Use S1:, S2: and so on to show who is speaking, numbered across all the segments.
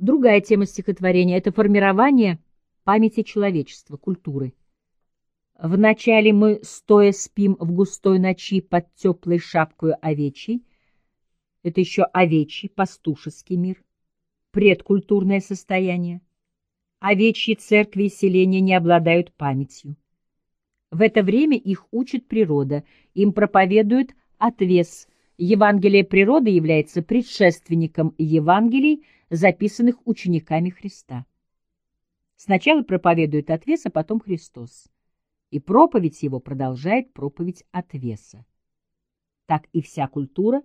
S1: Другая тема стихотворения — это формирование памяти человечества, культуры. Вначале мы стоя спим в густой ночи под теплой шапкой овечьей. Это еще овечий, пастушеский мир, предкультурное состояние. Овечьи церкви и селения не обладают памятью. В это время их учит природа, им проповедует отвес. Евангелие природы является предшественником Евангелий, записанных учениками Христа. Сначала проповедует отвес, а потом Христос и проповедь его продолжает проповедь отвеса. Так и вся культура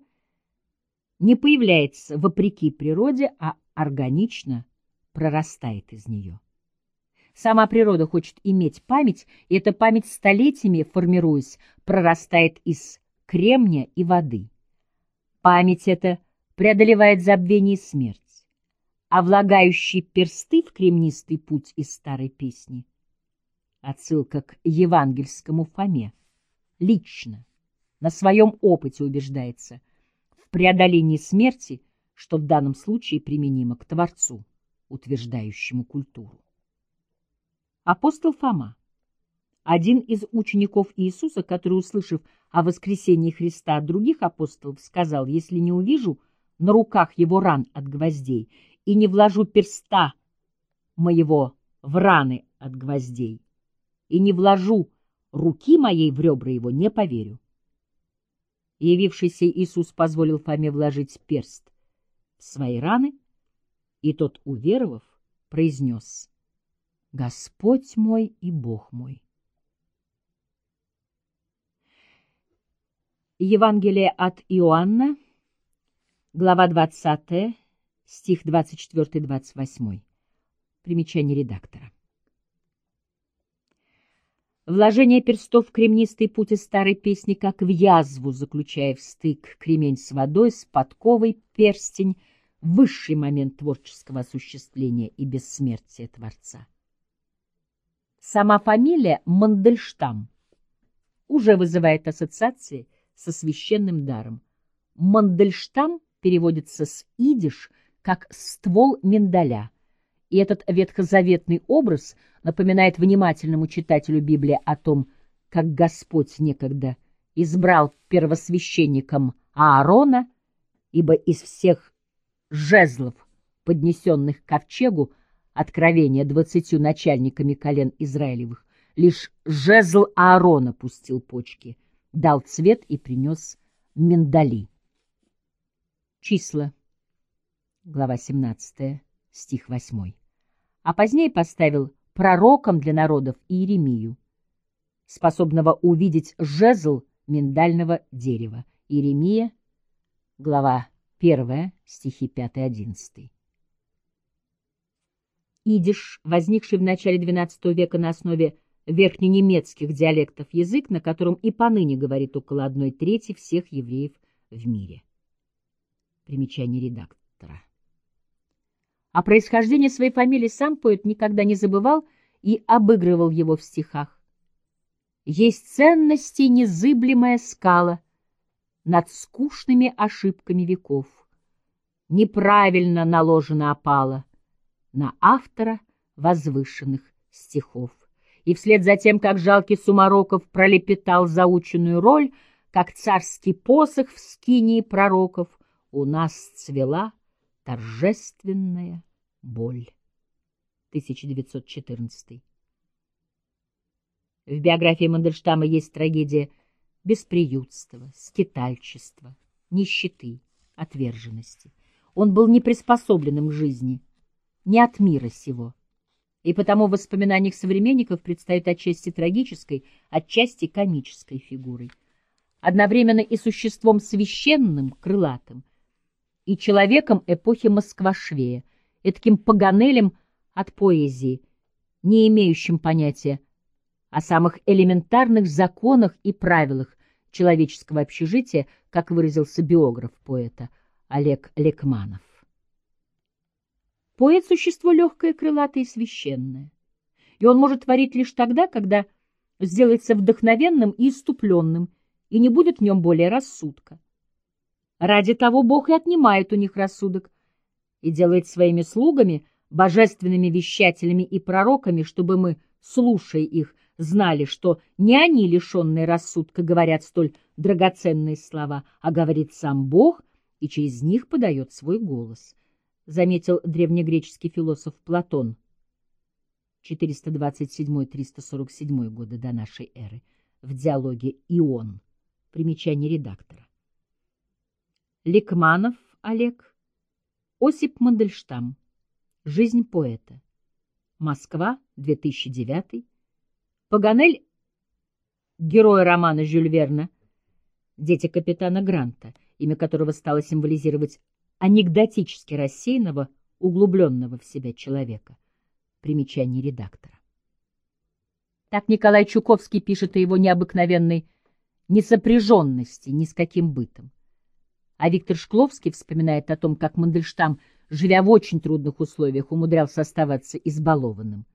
S1: не появляется вопреки природе, а органично прорастает из нее. Сама природа хочет иметь память, и эта память столетиями, формируясь, прорастает из кремня и воды. Память эта преодолевает забвение и смерть, а влагающий персты в кремнистый путь из старой песни — Отсылка к евангельскому Фоме. Лично, на своем опыте убеждается в преодолении смерти, что в данном случае применимо к Творцу, утверждающему культуру. Апостол Фома, один из учеников Иисуса, который, услышав о воскресении Христа от других апостолов, сказал, «Если не увижу на руках его ран от гвоздей и не вложу перста моего в раны от гвоздей, и не вложу руки моей в ребра его, не поверю. Явившийся Иисус позволил Фоме вложить перст в свои раны, и тот, уверовав, произнес «Господь мой и Бог мой». Евангелие от Иоанна, глава 20, стих 24-28. Примечание редактора. Вложение перстов в кремнистый путь из старой песни, как в язву, заключая в стык кремень с водой, с подковой, перстень, высший момент творческого осуществления и бессмертия Творца. Сама фамилия Мандельштам уже вызывает ассоциации со священным даром. Мандельштам переводится с идиш как «ствол миндаля», и этот ветхозаветный образ напоминает внимательному читателю Библии о том, как Господь некогда избрал первосвященником Аарона, ибо из всех жезлов, поднесенных ковчегу, откровения двадцатью начальниками колен Израилевых, лишь жезл Аарона пустил почки, дал цвет и принес миндали. Числа. Глава 17 стих 8. А позднее поставил пророком для народов Иеремию, способного увидеть жезл миндального дерева. Иеремия, глава 1, стихи 5-11. Идиш, возникший в начале XII века на основе верхненемецких диалектов язык, на котором и поныне говорит около одной трети всех евреев в мире. Примечание редактора. О происхождении своей фамилии сам поэт никогда не забывал и обыгрывал его в стихах. Есть ценности незыблемая скала над скучными ошибками веков. Неправильно наложена опала на автора возвышенных стихов. И вслед за тем, как жалкий Сумароков пролепетал заученную роль, как царский посох в скинии пророков, у нас цвела торжественная боль. 1914. В биографии Мандельштама есть трагедия бесприютства, скитальчества, нищеты, отверженности. Он был неприспособленным к жизни, не от мира сего. И потому в воспоминаниях современников предстает отчасти трагической, отчасти комической фигурой. Одновременно и существом священным, крылатым, и человеком эпохи Москва-Швея, таким паганелем от поэзии, не имеющим понятия о самых элементарных законах и правилах человеческого общежития, как выразился биограф поэта Олег Лекманов. Поэт — существо легкое, крылатое и священное, и он может творить лишь тогда, когда сделается вдохновенным и иступленным, и не будет в нем более рассудка. Ради того Бог и отнимает у них рассудок, и делает своими слугами, божественными вещателями и пророками, чтобы мы, слушая их, знали, что не они, лишенные рассудка, говорят столь драгоценные слова, а говорит сам Бог, и через них подает свой голос, — заметил древнегреческий философ Платон, 427-347 годы до нашей эры, в диалоге «Ион», примечание редактора. Ликманов Олег, Осип Мандельштам, «Жизнь поэта», Москва, 2009 Паганель, герой романа Жюль Верна, дети капитана Гранта, имя которого стало символизировать анекдотически рассеянного, углубленного в себя человека. Примечание редактора. Так Николай Чуковский пишет о его необыкновенной несопряженности ни с каким бытом. А Виктор Шкловский вспоминает о том, как Мандельштам, живя в очень трудных условиях, умудрялся оставаться избалованным.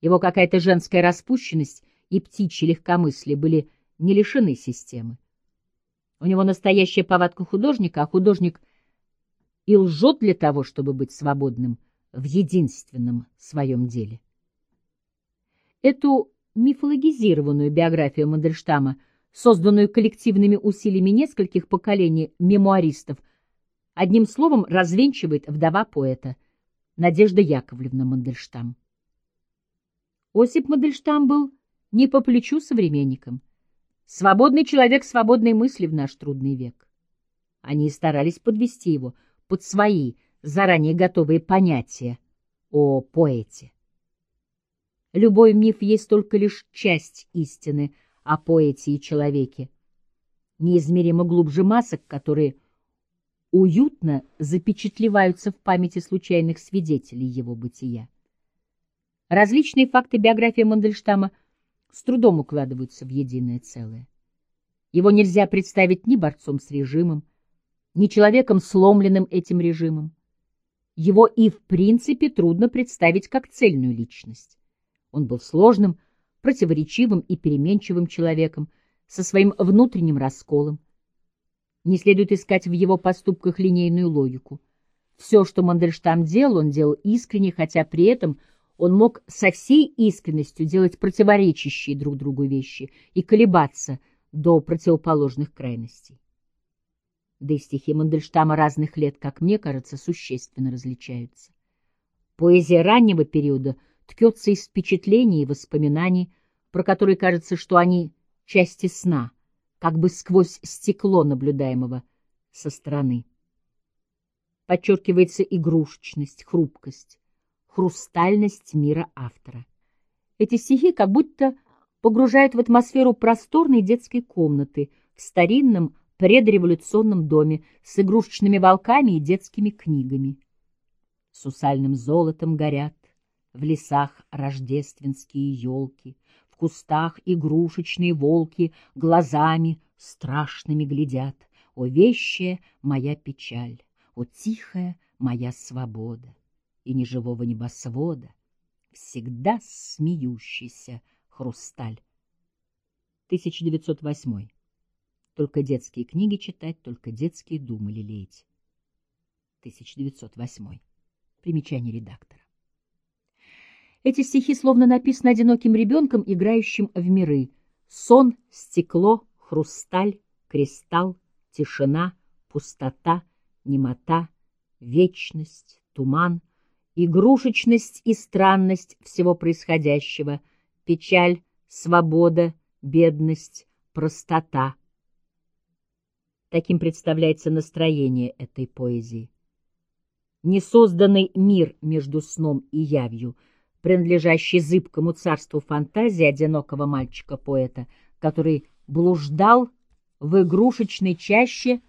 S1: Его какая-то женская распущенность и птичье легкомыслие были не лишены системы. У него настоящая повадка художника, а художник и лжет для того, чтобы быть свободным в единственном своем деле. Эту мифологизированную биографию Мандельштама, созданную коллективными усилиями нескольких поколений мемуаристов, одним словом развенчивает вдова поэта Надежда Яковлевна Мандельштам. Осип Мандельштам был не по плечу современникам. Свободный человек свободной мысли в наш трудный век. Они старались подвести его под свои заранее готовые понятия о поэте. Любой миф есть только лишь часть истины о поэте и человеке, неизмеримо глубже масок, которые уютно запечатлеваются в памяти случайных свидетелей его бытия. Различные факты биографии Мандельштама с трудом укладываются в единое целое. Его нельзя представить ни борцом с режимом, ни человеком, сломленным этим режимом. Его и в принципе трудно представить как цельную личность. Он был сложным, противоречивым и переменчивым человеком, со своим внутренним расколом. Не следует искать в его поступках линейную логику. Все, что Мандельштам делал, он делал искренне, хотя при этом – он мог со всей искренностью делать противоречащие друг другу вещи и колебаться до противоположных крайностей. Да и стихи Мандельштама разных лет, как мне кажется, существенно различаются. Поэзия раннего периода ткется из впечатлений и воспоминаний, про которые кажется, что они части сна, как бы сквозь стекло наблюдаемого со стороны. Подчеркивается игрушечность, хрупкость, хрустальность мира автора. Эти стихи как будто погружают в атмосферу просторной детской комнаты в старинном предреволюционном доме с игрушечными волками и детскими книгами. Сусальным золотом горят в лесах рождественские елки, в кустах игрушечные волки глазами страшными глядят. О, вещая моя печаль, о, тихая моя свобода! и неживого небосвода, всегда смеющийся хрусталь. 1908. Только детские книги читать, только детские думы лелеять. 1908. Примечание редактора. Эти стихи словно написаны одиноким ребенком, играющим в миры. Сон, стекло, хрусталь, кристалл, тишина, пустота, немота, вечность, туман — игрушечность и странность всего происходящего, печаль, свобода, бедность, простота. Таким представляется настроение этой поэзии. Несозданный мир между сном и явью, принадлежащий зыбкому царству фантазии одинокого мальчика-поэта, который блуждал в игрушечной чаще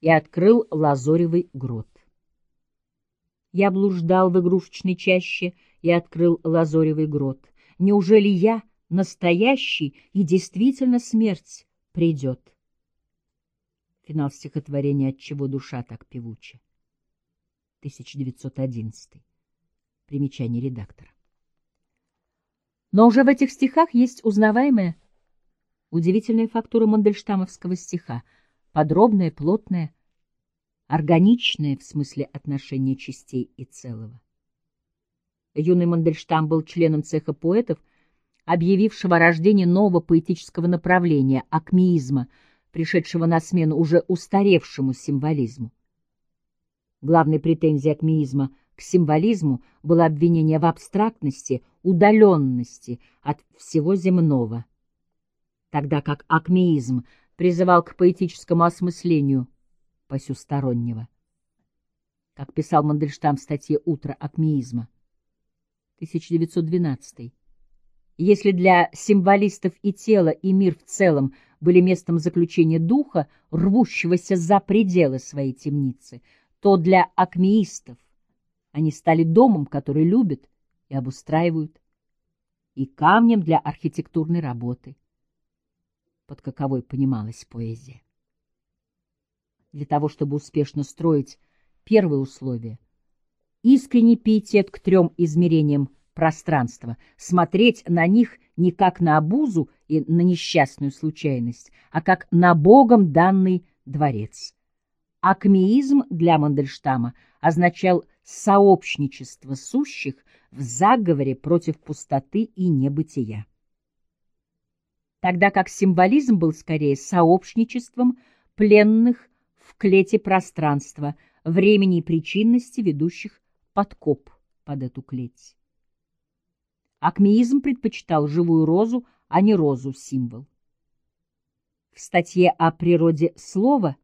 S1: и открыл лазоревый грот. Я блуждал в игрушечной чаще и открыл лазоревый грот. Неужели я настоящий и действительно смерть придет? Финал стихотворения «От чего душа так певуча?» 1911. Примечание редактора. Но уже в этих стихах есть узнаваемая, удивительная фактура мандельштамовского стиха, подробная, плотная, органичное в смысле отношения частей и целого. Юный Мандельштам был членом цеха поэтов, объявившего рождение нового поэтического направления — акмеизма, пришедшего на смену уже устаревшему символизму. Главной претензией акмеизма к символизму было обвинение в абстрактности, удаленности от всего земного, тогда как акмеизм призывал к поэтическому осмыслению посюстороннего. Как писал Мандельштам в статье «Утро акмеизма», 1912 если для символистов и тело, и мир в целом были местом заключения духа, рвущегося за пределы своей темницы, то для акмеистов они стали домом, который любят и обустраивают, и камнем для архитектурной работы, под каковой понималась поэзия. Для того, чтобы успешно строить первое условие — искренний пиетет к трем измерениям пространства, смотреть на них не как на обузу и на несчастную случайность, а как на Богом данный дворец. Акмеизм для Мандельштама означал сообщничество сущих в заговоре против пустоты и небытия. Тогда как символизм был скорее сообщничеством пленных в клете пространства, времени и причинности, ведущих подкоп под эту клеть. Акмеизм предпочитал живую розу, а не розу-символ. В статье о природе слова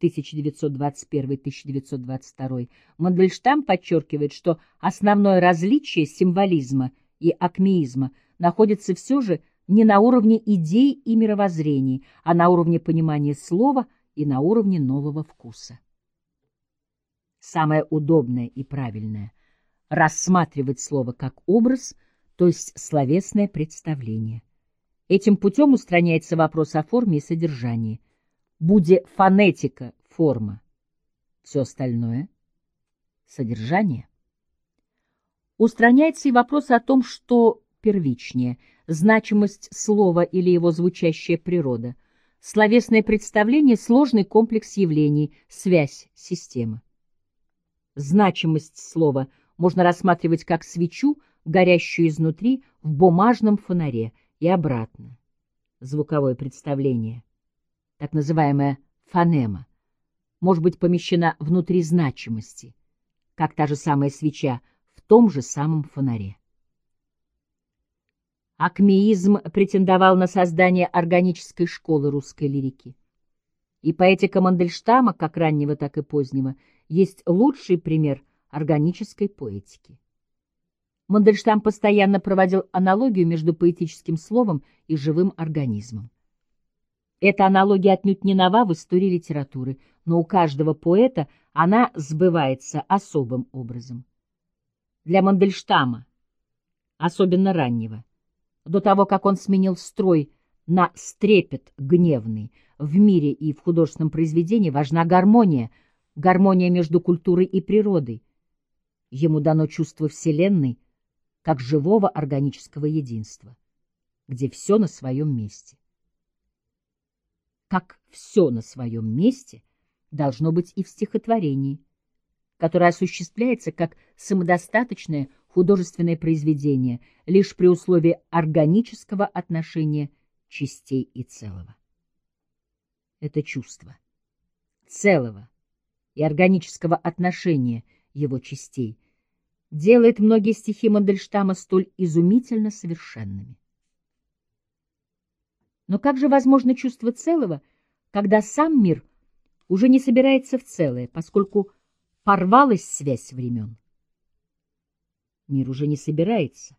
S1: 1921-1922 Мандельштам подчеркивает, что основное различие символизма и акмеизма находится все же не на уровне идей и мировоззрений, а на уровне понимания слова и на уровне нового вкуса. Самое удобное и правильное рассматривать слово как образ, то есть словесное представление. Этим путем устраняется вопрос о форме и содержании. Буде фонетика – форма, все остальное – содержание. Устраняется и вопрос о том, что первичнее – значимость слова или его звучащая природа, словесное представление – сложный комплекс явлений, связь, система. Значимость слова – можно рассматривать как свечу, горящую изнутри в бумажном фонаре и обратно. Звуковое представление, так называемая фонема, может быть помещена внутри значимости, как та же самая свеча в том же самом фонаре. Акмеизм претендовал на создание органической школы русской лирики. И поэтика Мандельштама, как раннего, так и позднего, есть лучший пример – органической поэтики. Мандельштам постоянно проводил аналогию между поэтическим словом и живым организмом. Эта аналогия отнюдь не нова в истории литературы, но у каждого поэта она сбывается особым образом. Для Мандельштама, особенно раннего, до того, как он сменил строй на стрепет гневный, в мире и в художественном произведении важна гармония, гармония между культурой и природой, Ему дано чувство Вселенной как живого органического единства, где все на своем месте. Как все на своем месте должно быть и в стихотворении, которое осуществляется как самодостаточное художественное произведение лишь при условии органического отношения частей и целого. Это чувство целого и органического отношения – его частей, делает многие стихи Мандельштама столь изумительно совершенными. Но как же возможно чувство целого, когда сам мир уже не собирается в целое, поскольку порвалась связь времен? Мир уже не собирается,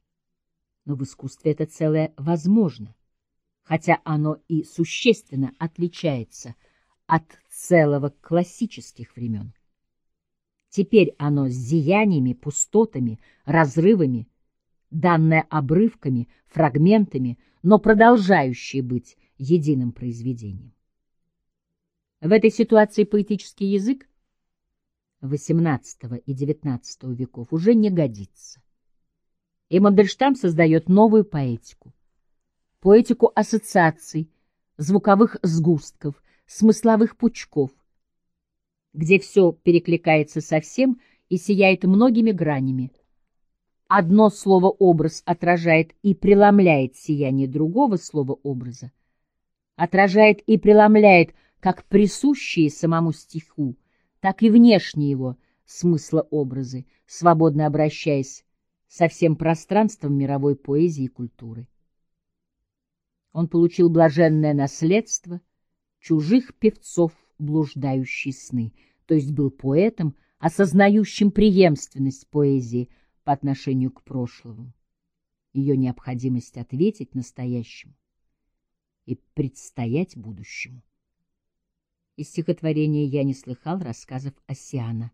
S1: но в искусстве это целое возможно, хотя оно и существенно отличается от целого классических времен. Теперь оно с зияниями, пустотами, разрывами, данное обрывками, фрагментами, но продолжающее быть единым произведением. В этой ситуации поэтический язык XVIII и XIX веков уже не годится. И Мандельштам создает новую поэтику. Поэтику ассоциаций, звуковых сгустков, смысловых пучков – где все перекликается со всем и сияет многими гранями. Одно слово-образ отражает и преломляет сияние другого слова-образа, отражает и преломляет как присущие самому стиху, так и внешние его смысла-образы, свободно обращаясь со всем пространством мировой поэзии и культуры. Он получил блаженное наследство чужих певцов блуждающие сны, то есть был поэтом, осознающим преемственность поэзии по отношению к прошлому, ее необходимость ответить настоящему и предстоять будущему. Из стихотворения «Я не слыхал» рассказов Осиана,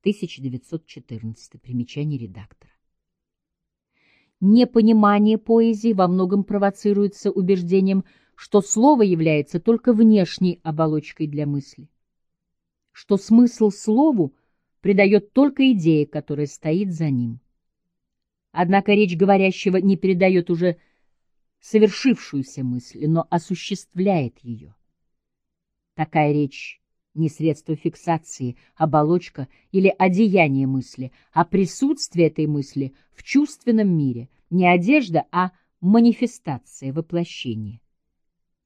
S1: 1914, примечание редактора. Непонимание поэзии во многом провоцируется убеждением, что слово является только внешней оболочкой для мысли, что смысл слову придает только идея, которая стоит за ним. Однако речь говорящего не передает уже совершившуюся мысль, но осуществляет ее. Такая речь не средство фиксации, оболочка или одеяние мысли, а присутствие этой мысли в чувственном мире, не одежда, а манифестация, воплощение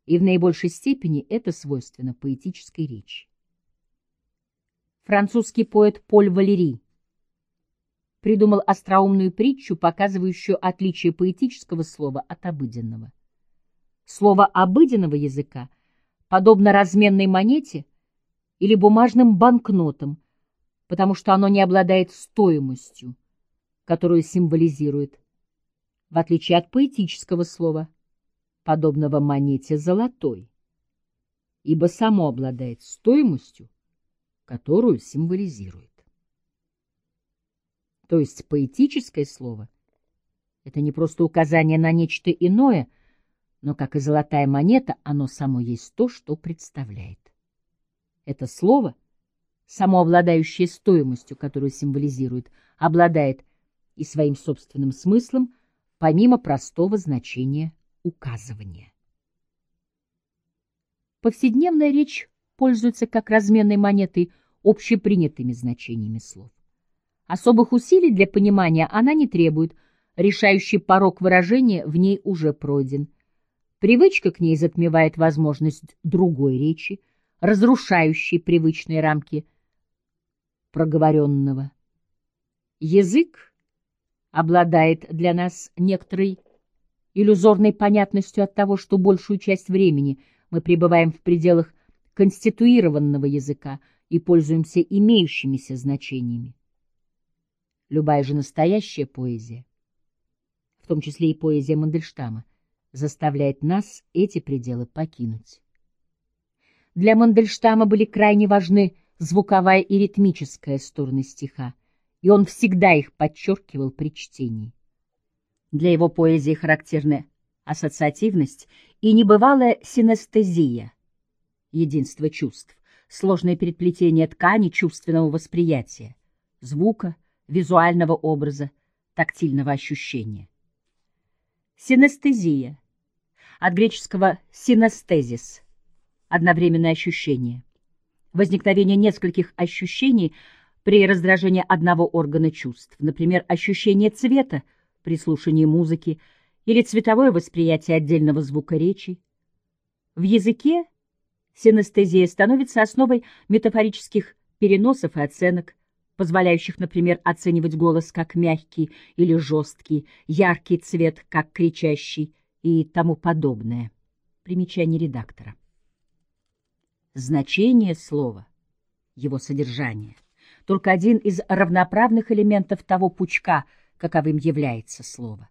S1: и в наибольшей степени это свойственно поэтической речи. Французский поэт Поль Валери придумал остроумную притчу, показывающую отличие поэтического слова от обыденного. Слово обыденного языка подобно разменной монете или бумажным банкнотам, потому что оно не обладает стоимостью, которую символизирует, в отличие от поэтического слова – подобного монете золотой, ибо само обладает стоимостью, которую символизирует. То есть поэтическое слово — это не просто указание на нечто иное, но, как и золотая монета, оно само есть то, что представляет. Это слово, само обладающее стоимостью, которую символизирует, обладает и своим собственным смыслом, помимо простого значения указывания. Повседневная речь пользуется как разменной монетой общепринятыми значениями слов. Особых усилий для понимания она не требует, решающий порог выражения в ней уже пройден. Привычка к ней затмевает возможность другой речи, разрушающей привычные рамки проговоренного. Язык обладает для нас некоторой иллюзорной понятностью от того, что большую часть времени мы пребываем в пределах конституированного языка и пользуемся имеющимися значениями. Любая же настоящая поэзия, в том числе и поэзия Мандельштама, заставляет нас эти пределы покинуть. Для Мандельштама были крайне важны звуковая и ритмическая стороны стиха, и он всегда их подчеркивал при чтении. Для его поэзии характерны ассоциативность и небывалая синестезия, единство чувств, сложное переплетение ткани чувственного восприятия, звука, визуального образа, тактильного ощущения. Синестезия. От греческого синестезис – одновременное ощущение. Возникновение нескольких ощущений при раздражении одного органа чувств, например, ощущение цвета – при слушании музыки или цветовое восприятие отдельного звука речи. В языке синестезия становится основой метафорических переносов и оценок, позволяющих, например, оценивать голос как мягкий или жесткий, яркий цвет как кричащий и тому подобное. Примечание редактора. Значение слова, его содержание, только один из равноправных элементов того пучка — каковым является слово.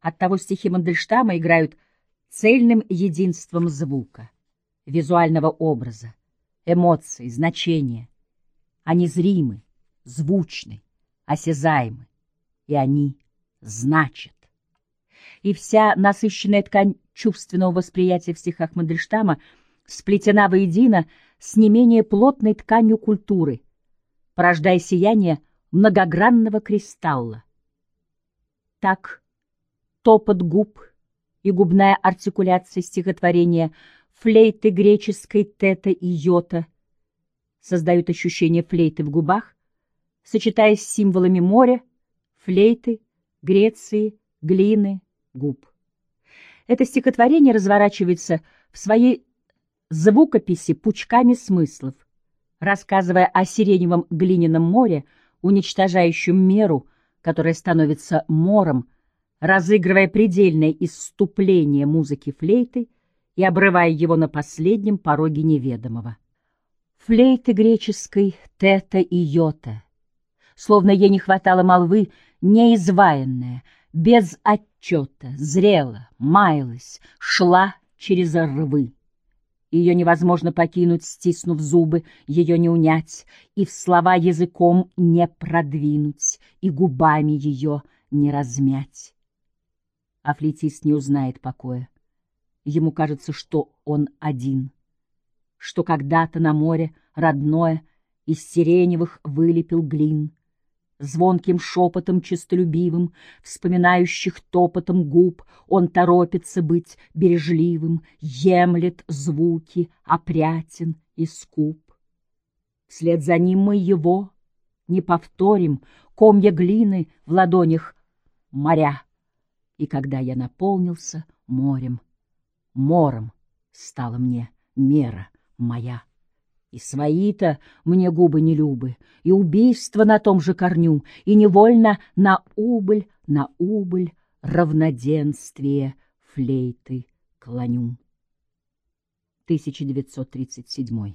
S1: Оттого стихи Мандельштама играют цельным единством звука, визуального образа, эмоций, значения. Они зримы, звучны, осязаемы, и они значат. И вся насыщенная ткань чувственного восприятия в стихах Мандельштама сплетена воедино с не менее плотной тканью культуры, порождая сияние многогранного кристалла, так топот губ и губная артикуляция стихотворения флейты греческой тета и йота создают ощущение флейты в губах, сочетаясь с символами моря, флейты, Греции, глины, губ. Это стихотворение разворачивается в своей звукописи пучками смыслов, рассказывая о сиреневом глиняном море, уничтожающем меру, которая становится мором, разыгрывая предельное исступление музыки флейты и обрывая его на последнем пороге неведомого. Флейты греческой тета и йота, словно ей не хватало молвы, неизваянная, без отчета, зрела, маялась, шла через рвы. Ее невозможно покинуть, стиснув зубы, ее не унять, и в слова языком не продвинуть, и губами ее не размять. А не узнает покоя. Ему кажется, что он один, что когда-то на море родное из сиреневых вылепил глин, звонким шепотом честолюбивым, вспоминающих топотом губ, он торопится быть бережливым, емлет звуки, опрятен и скуп. Вслед за ним мы его не повторим, комья глины в ладонях моря. И когда я наполнился морем, мором стала мне мера моя. И свои-то мне губы не любы, и убийство на том же корню, и невольно на убыль, на убыль равноденствие флейты клоню. 1937